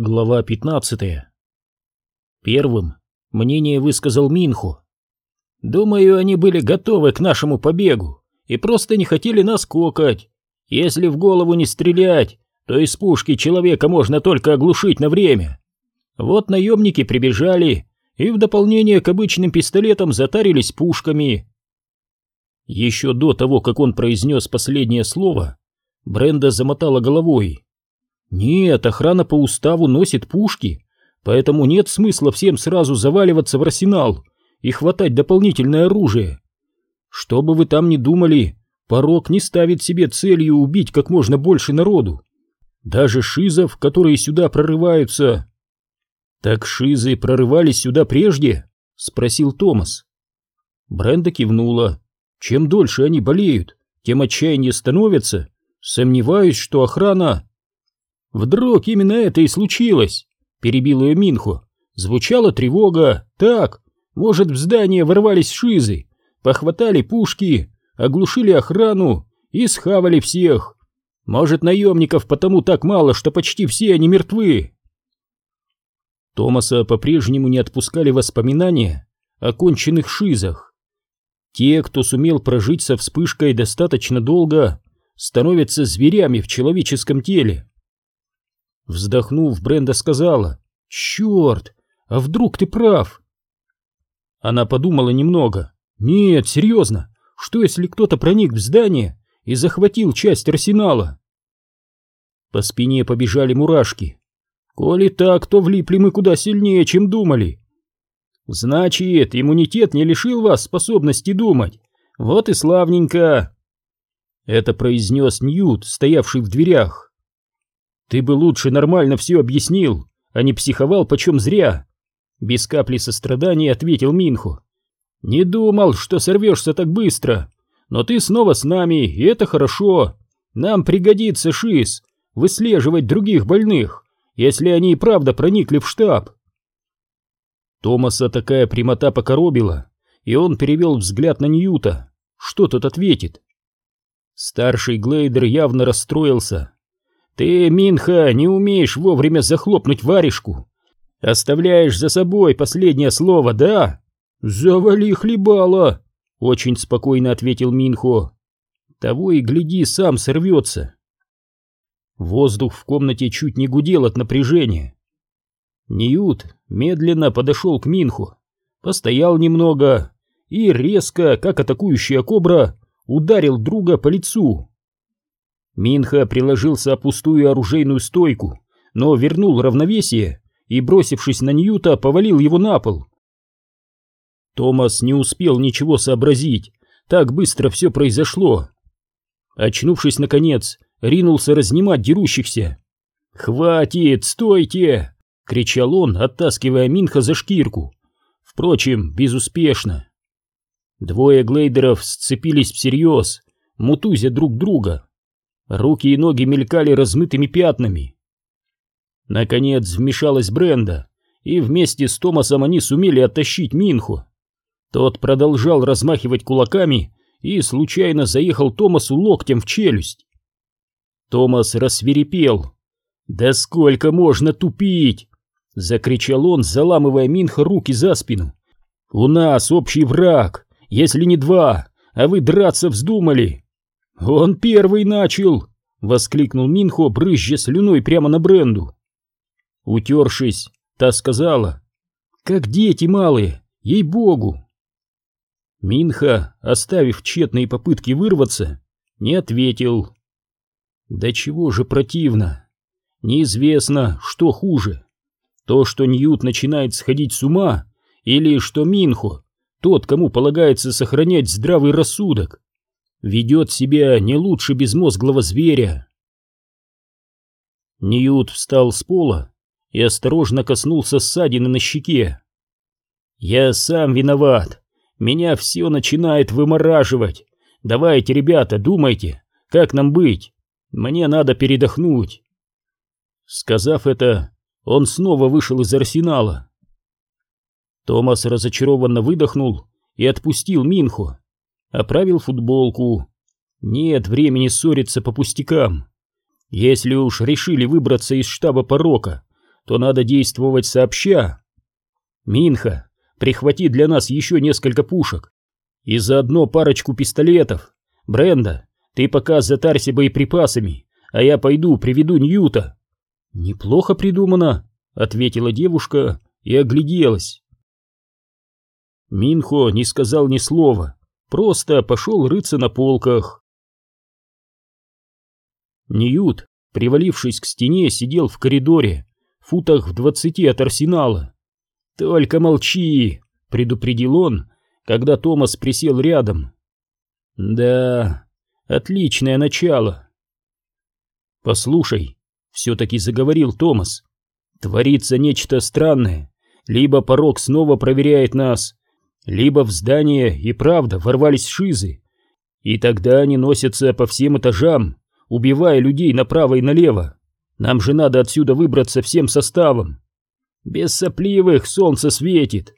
Глава 15 Первым мнение высказал Минху. «Думаю, они были готовы к нашему побегу и просто не хотели нас кокать. Если в голову не стрелять, то из пушки человека можно только оглушить на время. Вот наемники прибежали и в дополнение к обычным пистолетам затарились пушками». Еще до того, как он произнес последнее слово, Бренда замотала головой. Нет, охрана по уставу носит пушки, поэтому нет смысла всем сразу заваливаться в арсенал и хватать дополнительное оружие. Что бы вы там ни думали, порог не ставит себе целью убить как можно больше народу. Даже шизов, которые сюда прорываются. Так шизы прорывались сюда прежде? Спросил Томас. Бренда кивнула. Чем дольше они болеют, тем отчаяннее становятся. Сомневаюсь, что охрана Вдруг именно это и случилось, перебил ее Минхо. Звучала тревога. Так, может, в здание ворвались шизы, похватали пушки, оглушили охрану и схавали всех. Может, наемников потому так мало, что почти все они мертвы. Томаса по-прежнему не отпускали воспоминания о конченных шизах. Те, кто сумел прожить со вспышкой достаточно долго, становятся зверями в человеческом теле. Вздохнув, Бренда сказала, «Черт, а вдруг ты прав?» Она подумала немного. «Нет, серьезно, что если кто-то проник в здание и захватил часть арсенала?» По спине побежали мурашки. «Коли так, то влипли мы куда сильнее, чем думали». «Значит, иммунитет не лишил вас способности думать. Вот и славненько!» Это произнес Ньют, стоявший в дверях. Ты бы лучше нормально все объяснил, а не психовал почем зря. Без капли сострадания ответил Минху. Не думал, что сорвешься так быстро, но ты снова с нами, и это хорошо. Нам пригодится ШИС, выслеживать других больных, если они и правда проникли в штаб. Томаса такая прямота покоробила, и он перевел взгляд на Ньюта. Что тот ответит? Старший Глейдер явно расстроился. Ты, Минха, не умеешь вовремя захлопнуть варежку. Оставляешь за собой последнее слово, да? Завали хлебало, очень спокойно ответил Минхо. Того и гляди, сам сорвется. Воздух в комнате чуть не гудел от напряжения. Ньют медленно подошел к Минху, постоял немного и резко, как атакующая кобра, ударил друга по лицу. Минха приложился о пустую оружейную стойку, но вернул равновесие и, бросившись на Ньюта, повалил его на пол. Томас не успел ничего сообразить, так быстро все произошло. Очнувшись, наконец, ринулся разнимать дерущихся. «Хватит, стойте!» — кричал он, оттаскивая Минха за шкирку. Впрочем, безуспешно. Двое глейдеров сцепились всерьез, мутузя друг друга. Руки и ноги мелькали размытыми пятнами. Наконец вмешалась Бренда, и вместе с Томасом они сумели оттащить Минху. Тот продолжал размахивать кулаками и случайно заехал Томасу локтем в челюсть. Томас рассверепел. «Да сколько можно тупить!» — закричал он, заламывая Минха руки за спину. «У нас общий враг, если не два, а вы драться вздумали!» «Он первый начал!» — воскликнул Минхо, брызжа слюной прямо на Бренду. Утершись, та сказала, «Как дети малые, ей-богу!» Минха, оставив тщетные попытки вырваться, не ответил. «Да чего же противно! Неизвестно, что хуже, то, что Ньют начинает сходить с ума, или что Минхо, тот, кому полагается сохранять здравый рассудок, ведет себя не лучше безмозглого зверя. Ньют встал с пола и осторожно коснулся ссадины на щеке. «Я сам виноват. Меня все начинает вымораживать. Давайте, ребята, думайте, как нам быть? Мне надо передохнуть». Сказав это, он снова вышел из арсенала. Томас разочарованно выдохнул и отпустил Минху оправил футболку. Нет времени ссориться по пустякам. Если уж решили выбраться из штаба порока, то надо действовать сообща. Минха, прихвати для нас еще несколько пушек и заодно парочку пистолетов. Бренда, ты пока затарься боеприпасами, а я пойду приведу Ньюта. Неплохо придумано, ответила девушка и огляделась. Минхо не сказал ни слова, просто пошел рыться на полках. Ньют, привалившись к стене, сидел в коридоре, футах в двадцати от арсенала. «Только молчи!» — предупредил он, когда Томас присел рядом. «Да, отличное начало!» «Послушай», — все-таки заговорил Томас, — «творится нечто странное. Либо порог снова проверяет нас, либо в здание и правда ворвались шизы, и тогда они носятся по всем этажам, убивая людей направо и налево. Нам же надо отсюда выбраться всем составом. Без сопливых солнце светит.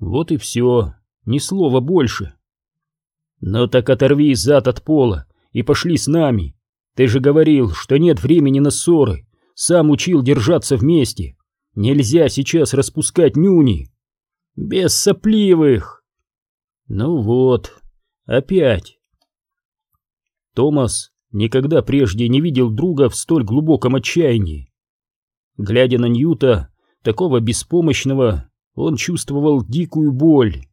Вот и все, ни слова больше. Но так оторви зад от пола и пошли с нами. Ты же говорил, что нет времени на ссоры, сам учил держаться вместе. Нельзя сейчас распускать нюни. Без сопливых. Ну вот, опять. Томас никогда прежде не видел друга в столь глубоком отчаянии. Глядя на Ньюта, такого беспомощного, он чувствовал дикую боль.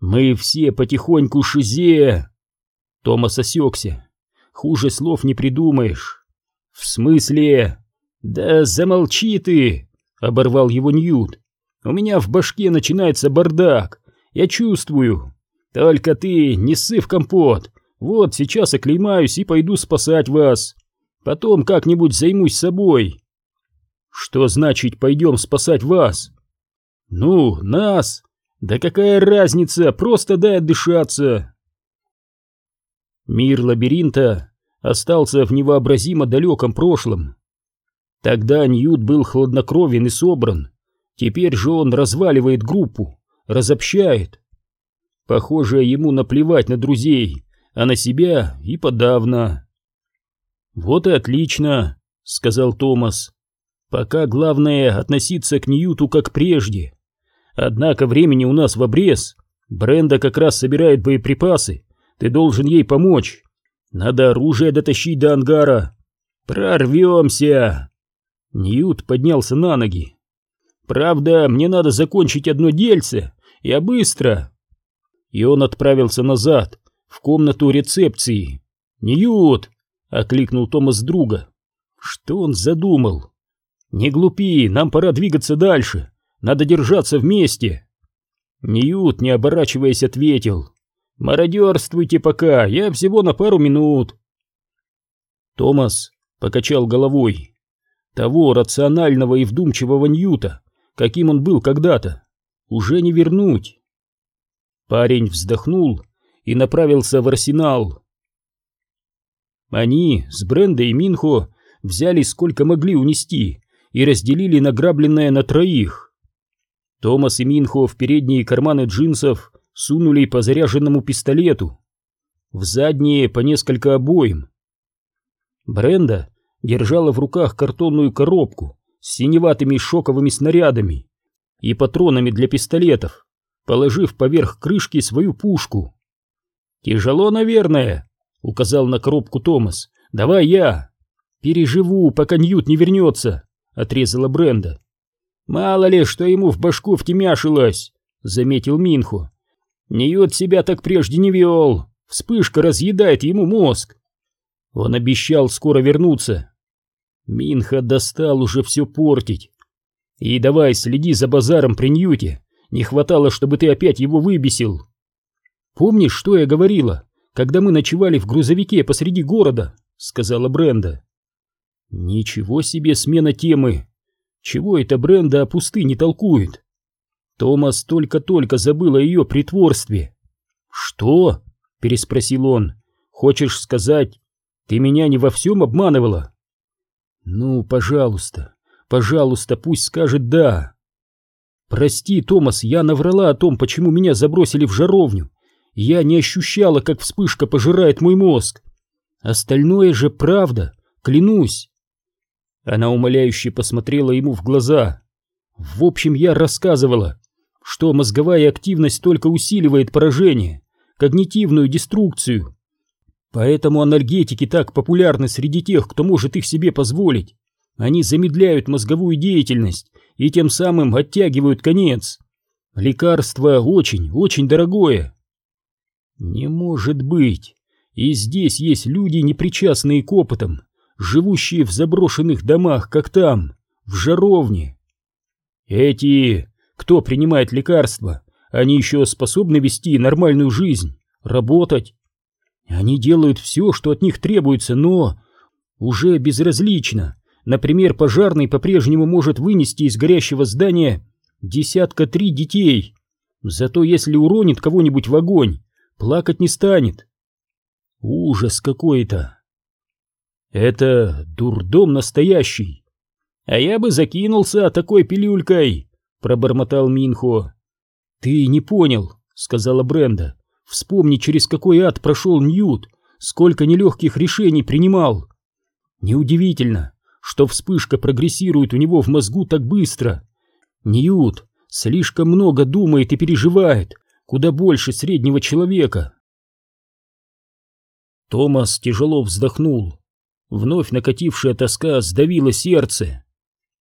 «Мы все потихоньку шизе!» Томас осекся. «Хуже слов не придумаешь». «В смысле?» «Да замолчи ты!» — оборвал его Ньют. «У меня в башке начинается бардак. Я чувствую. Только ты не ссы в компот. Вот сейчас оклеймаюсь и пойду спасать вас. Потом как-нибудь займусь собой. Что значит пойдем спасать вас? Ну, нас. Да какая разница, просто дай отдышаться. Мир лабиринта остался в невообразимо далеком прошлом. Тогда Ньют был хладнокровен и собран. Теперь же он разваливает группу, разобщает. Похоже, ему наплевать на друзей а на себя и подавно. «Вот и отлично», — сказал Томас. «Пока главное относиться к Ньюту как прежде. Однако времени у нас в обрез. Бренда как раз собирает боеприпасы. Ты должен ей помочь. Надо оружие дотащить до ангара. Прорвемся!» Ньют поднялся на ноги. «Правда, мне надо закончить одно дельце. Я быстро!» И он отправился назад, в комнату рецепции. «Ньют!» — окликнул Томас друга. «Что он задумал?» «Не глупи, нам пора двигаться дальше. Надо держаться вместе». Ньют, не оборачиваясь, ответил. «Мародерствуйте пока, я всего на пару минут». Томас покачал головой. Того рационального и вдумчивого Ньюта, каким он был когда-то, уже не вернуть. Парень вздохнул и направился в арсенал. Они с Брендой и Минхо взяли сколько могли унести и разделили награбленное на троих. Томас и Минхо в передние карманы джинсов сунули по заряженному пистолету, в задние по несколько обоим. Бренда держала в руках картонную коробку с синеватыми шоковыми снарядами и патронами для пистолетов, положив поверх крышки свою пушку. «Тяжело, наверное», — указал на коробку Томас. «Давай я». «Переживу, пока Ньют не вернется», — отрезала Бренда. «Мало ли, что ему в башку втемяшилось», — заметил Минху. «Ньют себя так прежде не вел. Вспышка разъедает ему мозг». Он обещал скоро вернуться. Минха достал уже все портить. «И давай следи за базаром при Ньюте. Не хватало, чтобы ты опять его выбесил». «Помнишь, что я говорила, когда мы ночевали в грузовике посреди города?» — сказала Бренда. «Ничего себе смена темы! Чего это Бренда о пустыне толкует?» Томас только-только забыл о ее притворстве. «Что?» — переспросил он. «Хочешь сказать, ты меня не во всем обманывала?» «Ну, пожалуйста, пожалуйста, пусть скажет «да». «Прости, Томас, я наврала о том, почему меня забросили в жаровню. Я не ощущала, как вспышка пожирает мой мозг. Остальное же правда, клянусь. Она умоляюще посмотрела ему в глаза. В общем, я рассказывала, что мозговая активность только усиливает поражение, когнитивную деструкцию. Поэтому анальгетики так популярны среди тех, кто может их себе позволить. Они замедляют мозговую деятельность и тем самым оттягивают конец. Лекарство очень, очень дорогое. Не может быть. И здесь есть люди, непричастные к опытам, живущие в заброшенных домах, как там, в жаровне. Эти, кто принимает лекарства, они еще способны вести нормальную жизнь, работать. Они делают все, что от них требуется, но уже безразлично. Например, пожарный по-прежнему может вынести из горящего здания десятка три детей. Зато если уронит кого-нибудь в огонь, плакать не станет. Ужас какой-то. Это дурдом настоящий. А я бы закинулся такой пилюлькой, пробормотал Минхо. Ты не понял, сказала Бренда. Вспомни, через какой ад прошел Ньют, сколько нелегких решений принимал. Неудивительно, что вспышка прогрессирует у него в мозгу так быстро. Ньют слишком много думает и переживает, куда больше среднего человека. Томас тяжело вздохнул. Вновь накатившая тоска сдавила сердце.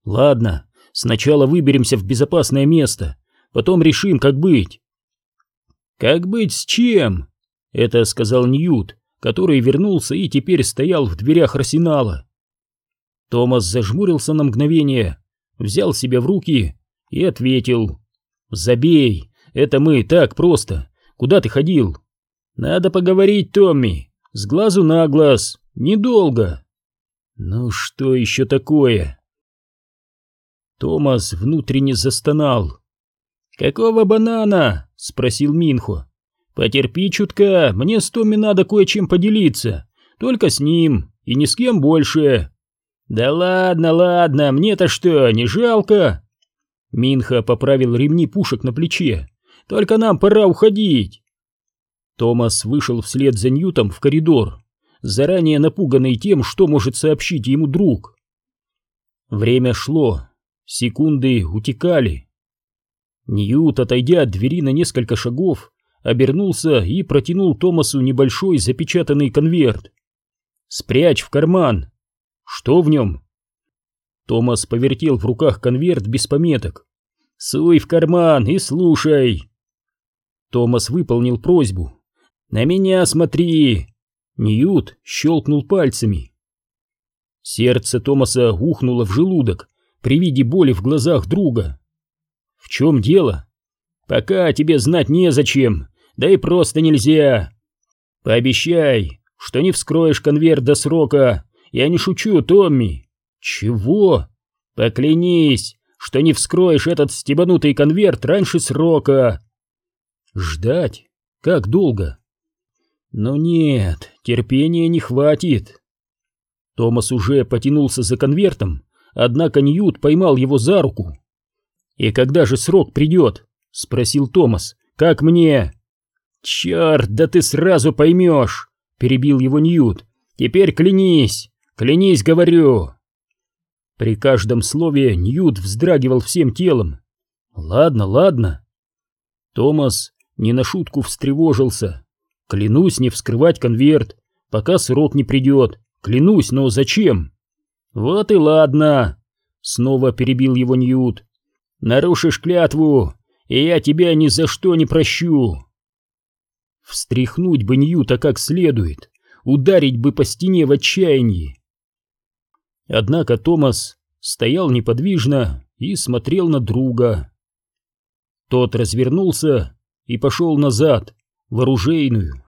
«Ладно, сначала выберемся в безопасное место, потом решим, как быть». «Как быть с чем?» — это сказал Ньют, который вернулся и теперь стоял в дверях арсенала. Томас зажмурился на мгновение, взял себя в руки и ответил. «Забей, это мы так просто. Куда ты ходил?» «Надо поговорить, Томми, с глазу на глаз, недолго». «Ну что еще такое?» Томас внутренне застонал. «Какого банана?» — спросил Минхо. «Потерпи чутка, мне с Томми надо кое-чем поделиться. Только с ним, и ни с кем больше». «Да ладно, ладно, мне-то что, не жалко?» Минха поправил ремни пушек на плече. «Только нам пора уходить!» Томас вышел вслед за Ньютом в коридор, заранее напуганный тем, что может сообщить ему друг. Время шло, секунды утекали. Ньют, отойдя от двери на несколько шагов, обернулся и протянул Томасу небольшой запечатанный конверт. «Спрячь в карман!» «Что в нем?» Томас повертел в руках конверт без пометок. «Суй в карман и слушай!» Томас выполнил просьбу. «На меня смотри!» Ньют щелкнул пальцами. Сердце Томаса ухнуло в желудок при виде боли в глазах друга. «В чем дело?» «Пока тебе знать незачем, да и просто нельзя. Пообещай, что не вскроешь конверт до срока. Я не шучу, Томми». «Чего?» «Поклянись, что не вскроешь этот стебанутый конверт раньше срока». «Ждать? Как долго?» «Но нет, терпения не хватит». Томас уже потянулся за конвертом, однако Ньют поймал его за руку. «И когда же срок придет?» — спросил Томас. «Как мне?» «Черт, да ты сразу поймешь!» — перебил его Ньют. «Теперь клянись! Клянись, говорю!» При каждом слове Ньют вздрагивал всем телом. «Ладно, ладно». Томас не на шутку встревожился. «Клянусь не вскрывать конверт, пока срок не придет. Клянусь, но зачем?» «Вот и ладно!» Снова перебил его Ньют. Нарушишь клятву, и я тебя ни за что не прощу. Встряхнуть бы Ньюта как следует, ударить бы по стене в отчаянии. Однако Томас стоял неподвижно и смотрел на друга. Тот развернулся и пошел назад, в оружейную.